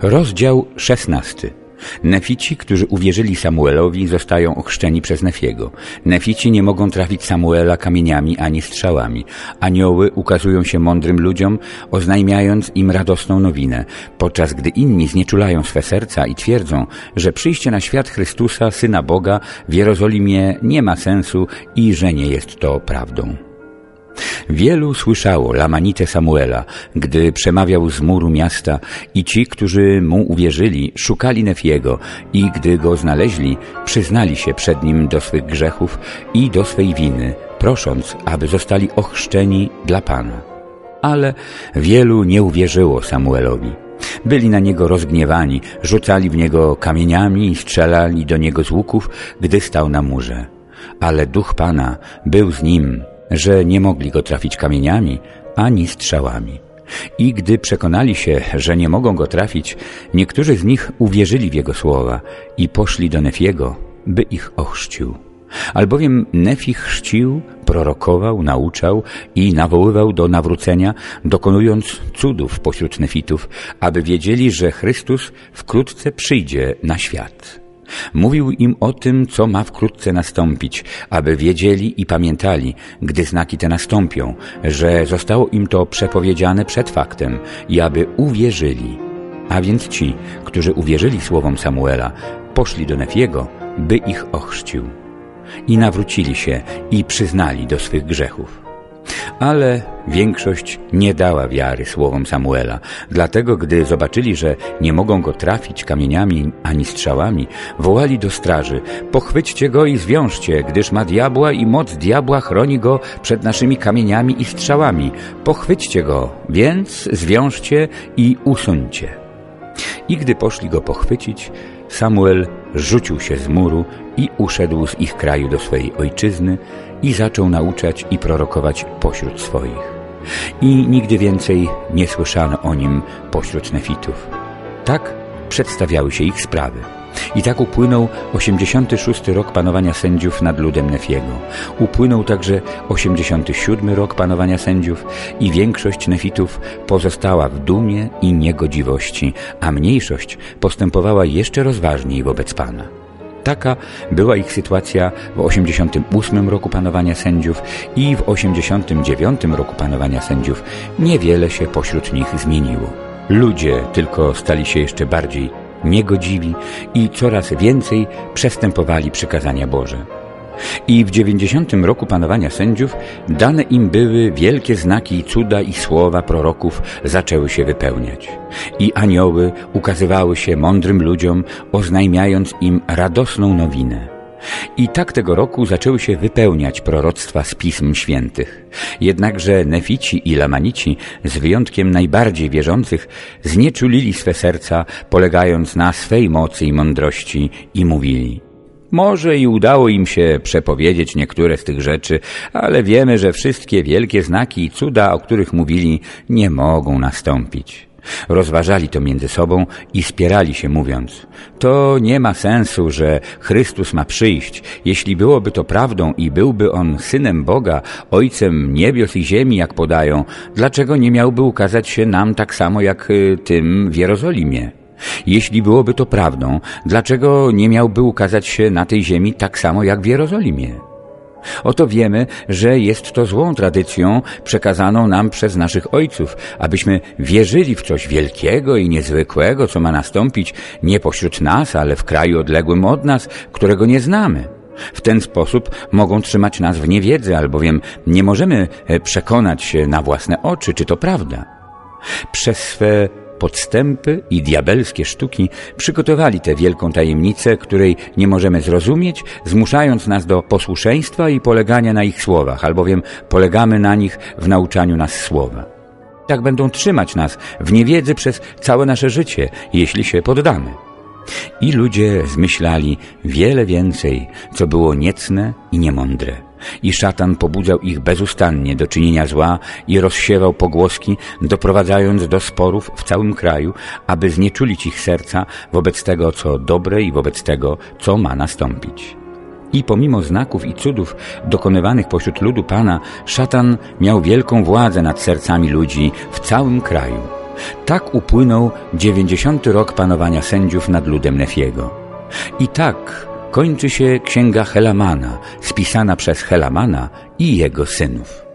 Rozdział szesnasty. Nefici, którzy uwierzyli Samuelowi, zostają ochrzczeni przez Nefiego. Nefici nie mogą trafić Samuela kamieniami ani strzałami. Anioły ukazują się mądrym ludziom, oznajmiając im radosną nowinę, podczas gdy inni znieczulają swe serca i twierdzą, że przyjście na świat Chrystusa, Syna Boga, w Jerozolimie nie ma sensu i że nie jest to prawdą. Wielu słyszało Lamanite Samuela, gdy przemawiał z muru miasta i ci, którzy mu uwierzyli, szukali Nefiego i gdy go znaleźli, przyznali się przed nim do swych grzechów i do swej winy, prosząc, aby zostali ochrzczeni dla Pana. Ale wielu nie uwierzyło Samuelowi. Byli na niego rozgniewani, rzucali w niego kamieniami i strzelali do niego z łuków, gdy stał na murze. Ale duch Pana był z nim że nie mogli go trafić kamieniami ani strzałami. I gdy przekonali się, że nie mogą go trafić, niektórzy z nich uwierzyli w jego słowa i poszli do Nefiego, by ich ochrzcił. Albowiem Nefi chrzcił, prorokował, nauczał i nawoływał do nawrócenia, dokonując cudów pośród Nefitów, aby wiedzieli, że Chrystus wkrótce przyjdzie na świat. Mówił im o tym, co ma wkrótce nastąpić, aby wiedzieli i pamiętali, gdy znaki te nastąpią, że zostało im to przepowiedziane przed faktem i aby uwierzyli. A więc ci, którzy uwierzyli słowom Samuela, poszli do Nefiego, by ich ochrzcił. I nawrócili się i przyznali do swych grzechów. Ale większość nie dała wiary słowom Samuela. Dlatego, gdy zobaczyli, że nie mogą go trafić kamieniami ani strzałami, wołali do straży, pochwyćcie go i zwiążcie, gdyż ma diabła i moc diabła chroni go przed naszymi kamieniami i strzałami. Pochwyćcie go, więc zwiążcie i usuńcie. I gdy poszli go pochwycić, Samuel rzucił się z muru i uszedł z ich kraju do swojej ojczyzny i zaczął nauczać i prorokować pośród swoich. I nigdy więcej nie słyszano o nim pośród nefitów. Tak przedstawiały się ich sprawy. I tak upłynął 86 rok panowania sędziów nad ludem Nefiego. Upłynął także 87 rok panowania sędziów i większość Nefitów pozostała w dumie i niegodziwości, a mniejszość postępowała jeszcze rozważniej wobec Pana. Taka była ich sytuacja w 88 roku panowania sędziów i w 89 roku panowania sędziów. Niewiele się pośród nich zmieniło. Ludzie tylko stali się jeszcze bardziej niegodziwi i coraz więcej przestępowali przykazania Boże. I w dziewięćdziesiątym roku panowania sędziów dane im były wielkie znaki, cuda i słowa proroków zaczęły się wypełniać. I anioły ukazywały się mądrym ludziom, oznajmiając im radosną nowinę. I tak tego roku zaczęły się wypełniać proroctwa z Pism Świętych. Jednakże Nefici i Lamanici, z wyjątkiem najbardziej wierzących, znieczulili swe serca, polegając na swej mocy i mądrości i mówili może i udało im się przepowiedzieć niektóre z tych rzeczy, ale wiemy, że wszystkie wielkie znaki i cuda, o których mówili, nie mogą nastąpić. Rozważali to między sobą i spierali się mówiąc, to nie ma sensu, że Chrystus ma przyjść. Jeśli byłoby to prawdą i byłby On Synem Boga, Ojcem niebios i ziemi, jak podają, dlaczego nie miałby ukazać się nam tak samo jak y, tym w Jerozolimie? Jeśli byłoby to prawdą, dlaczego nie miałby ukazać się na tej ziemi tak samo jak w Jerozolimie? Oto wiemy, że jest to złą tradycją przekazaną nam przez naszych ojców, abyśmy wierzyli w coś wielkiego i niezwykłego, co ma nastąpić nie pośród nas, ale w kraju odległym od nas, którego nie znamy. W ten sposób mogą trzymać nas w niewiedzy, albowiem nie możemy e, przekonać się na własne oczy, czy to prawda. Przez swe podstępy i diabelskie sztuki przygotowali tę wielką tajemnicę, której nie możemy zrozumieć, zmuszając nas do posłuszeństwa i polegania na ich słowach, albowiem polegamy na nich w nauczaniu nas słowa. Tak będą trzymać nas w niewiedzy przez całe nasze życie, jeśli się poddamy. I ludzie zmyślali wiele więcej, co było niecne i niemądre. I szatan pobudzał ich bezustannie do czynienia zła i rozsiewał pogłoski, doprowadzając do sporów w całym kraju, aby znieczulić ich serca wobec tego, co dobre i wobec tego, co ma nastąpić. I pomimo znaków i cudów dokonywanych pośród ludu Pana, szatan miał wielką władzę nad sercami ludzi w całym kraju. Tak upłynął dziewięćdziesiąty rok panowania sędziów nad ludem Nefiego. I tak kończy się księga Helamana, spisana przez Helamana i jego synów.